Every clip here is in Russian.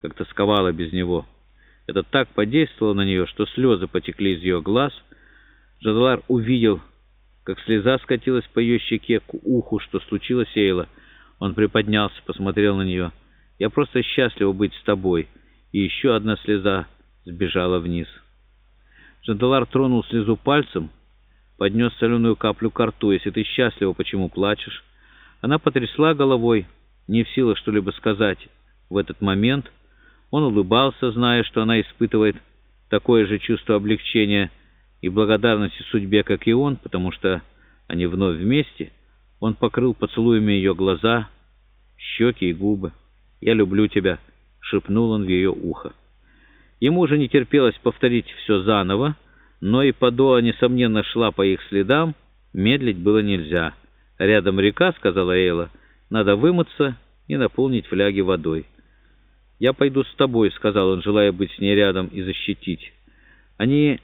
как тосковала без него. Это так подействовало на нее, что слезы потекли из ее глаз. Джадалар увидел, как слеза скатилась по ее щеке к уху, что случилось Эйла. Он приподнялся, посмотрел на нее. «Я просто счастлива быть с тобой». И еще одна слеза сбежала вниз. Джандалар тронул слезу пальцем, поднес соленую каплю к рту. «Если ты счастлива, почему плачешь?» Она потрясла головой, не в силах что-либо сказать в этот момент — он улыбался, зная, что она испытывает такое же чувство облегчения и благодарности судьбе, как и он, потому что они вновь вместе. Он покрыл поцелуями ее глаза, щеки и губы. «Я люблю тебя», — шепнул он в ее ухо. Ему уже не терпелось повторить все заново, но и Падоа, несомненно, шла по их следам, медлить было нельзя. «Рядом река», — сказала Эйла, — «надо вымыться и наполнить фляги водой». «Я пойду с тобой», — сказал он, желая быть с ней рядом и защитить. Они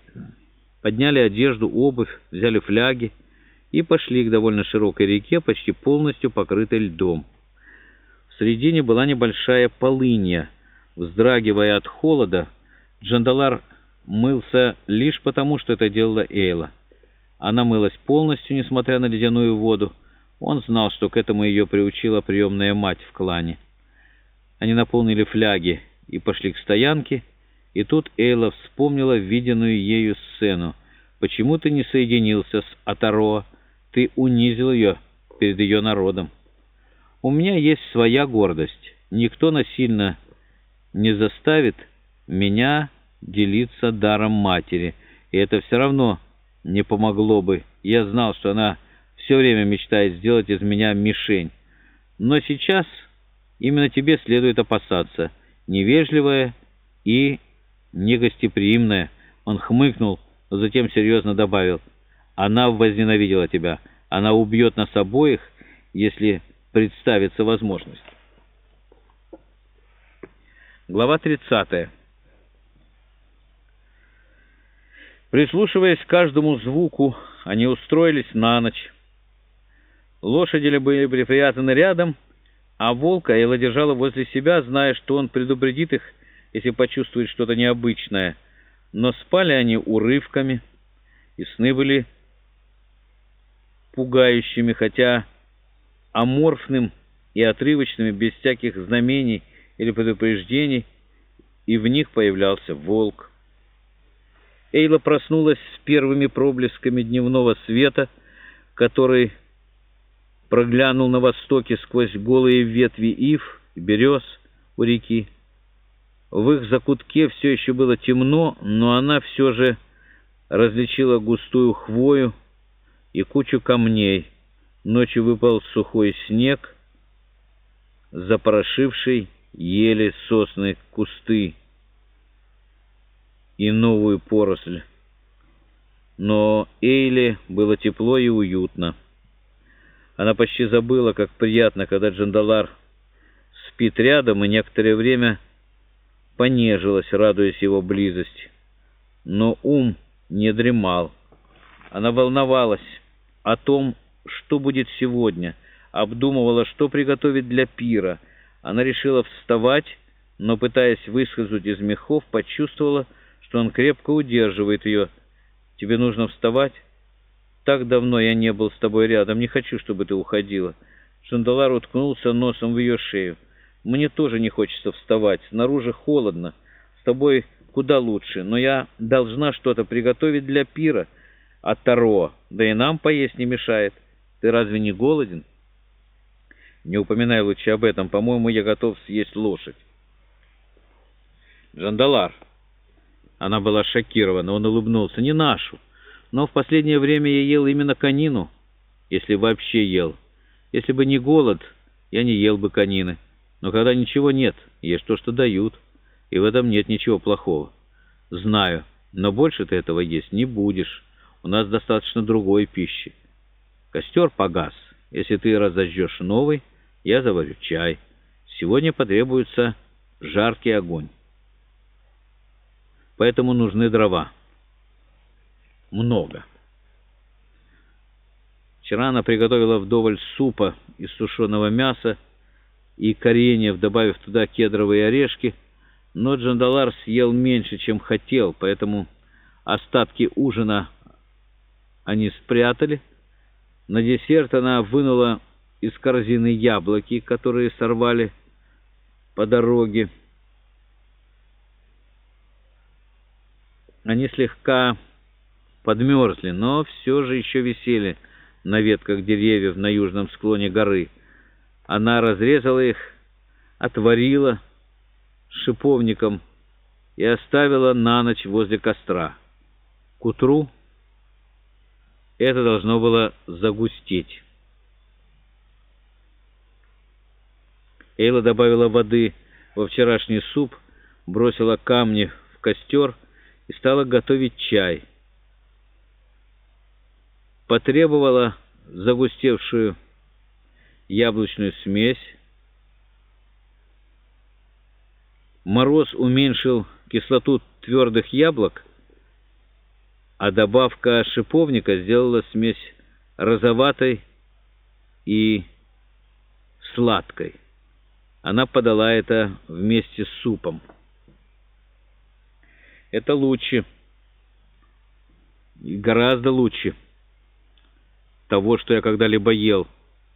подняли одежду, обувь, взяли фляги и пошли к довольно широкой реке, почти полностью покрытой льдом. В середине была небольшая полынья. Вздрагивая от холода, Джандалар мылся лишь потому, что это делала Эйла. Она мылась полностью, несмотря на ледяную воду. Он знал, что к этому ее приучила приемная мать в клане. Они наполнили фляги и пошли к стоянке, и тут Эйла вспомнила виденную ею сцену. «Почему ты не соединился с Атароа? Ты унизил ее перед ее народом. У меня есть своя гордость. Никто насильно не заставит меня делиться даром матери, и это все равно не помогло бы. Я знал, что она все время мечтает сделать из меня мишень. Но сейчас...» Именно тебе следует опасаться. Невежливая и негостеприимная. Он хмыкнул, но затем серьезно добавил. Она возненавидела тебя. Она убьет нас обоих, если представится возможность. Глава 30. Прислушиваясь к каждому звуку, они устроились на ночь. Лошади были припрятаны рядом, а волка Элла держала возле себя, зная, что он предупредит их, если почувствует что-то необычное. Но спали они урывками, и сны были пугающими, хотя аморфным и отрывочными, без всяких знамений или предупреждений, и в них появлялся волк. Эйла проснулась с первыми проблесками дневного света, который проглянул на востоке сквозь голые ветви ив и берез у реки. В их закутке все еще было темно, но она все же различила густую хвою и кучу камней. Ночью выпал сухой снег, запорошивший еле сосны кусты и новую поросль. Но Эйле было тепло и уютно. Она почти забыла, как приятно, когда Джандалар спит рядом, и некоторое время понежилась, радуясь его близости. Но ум не дремал. Она волновалась о том, что будет сегодня, обдумывала, что приготовить для пира. Она решила вставать, но, пытаясь выскользнуть из мехов, почувствовала, что он крепко удерживает ее. «Тебе нужно вставать?» Так давно я не был с тобой рядом, не хочу, чтобы ты уходила». Шандалар уткнулся носом в ее шею. «Мне тоже не хочется вставать. Снаружи холодно. С тобой куда лучше. Но я должна что-то приготовить для пира. А Таро, да и нам поесть не мешает. Ты разве не голоден?» «Не упоминай лучше об этом. По-моему, я готов съесть лошадь». «Джандалар». Она была шокирована. Он улыбнулся. «Не нашу» но в последнее время я ел именно конину, если вообще ел. Если бы не голод, я не ел бы конины. Но когда ничего нет, ешь то, что дают, и в этом нет ничего плохого. Знаю, но больше ты этого есть не будешь. У нас достаточно другой пищи. Костер погас. Если ты разожжешь новый, я заварю чай. Сегодня потребуется жаркий огонь. Поэтому нужны дрова много. Вчера она приготовила вдоволь супа из сушеного мяса и кореньев, добавив туда кедровые орешки. Но Джандалар съел меньше, чем хотел, поэтому остатки ужина они спрятали. На десерт она вынула из корзины яблоки, которые сорвали по дороге. Они слегка подмерзли, но все же еще висели на ветках деревьев на южном склоне горы. Она разрезала их, отварила шиповником и оставила на ночь возле костра. К утру это должно было загустеть. Эйла добавила воды во вчерашний суп, бросила камни в костер и стала готовить чай. Потребовала загустевшую яблочную смесь. Мороз уменьшил кислоту твердых яблок, а добавка шиповника сделала смесь розоватой и сладкой. Она подала это вместе с супом. Это лучше. Гораздо лучше того, что я когда-либо ел,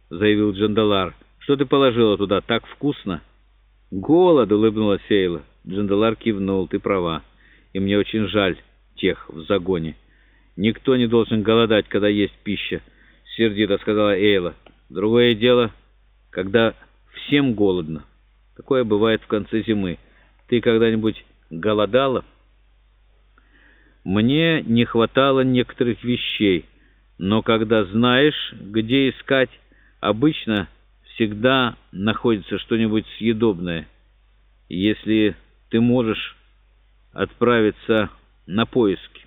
заявил Джандалар. Что ты положила туда? Так вкусно. Голод, улыбнулась Сейла. Джандалар кивнул. Ты права. И мне очень жаль тех в загоне. Никто не должен голодать, когда есть пища, сердито сказала Эйла. Другое дело, когда Всем голодно. Такое бывает в конце зимы. Ты когда-нибудь голодала? Мне не хватало некоторых вещей, но когда знаешь, где искать, обычно всегда находится что-нибудь съедобное. Если ты можешь отправиться на поиски.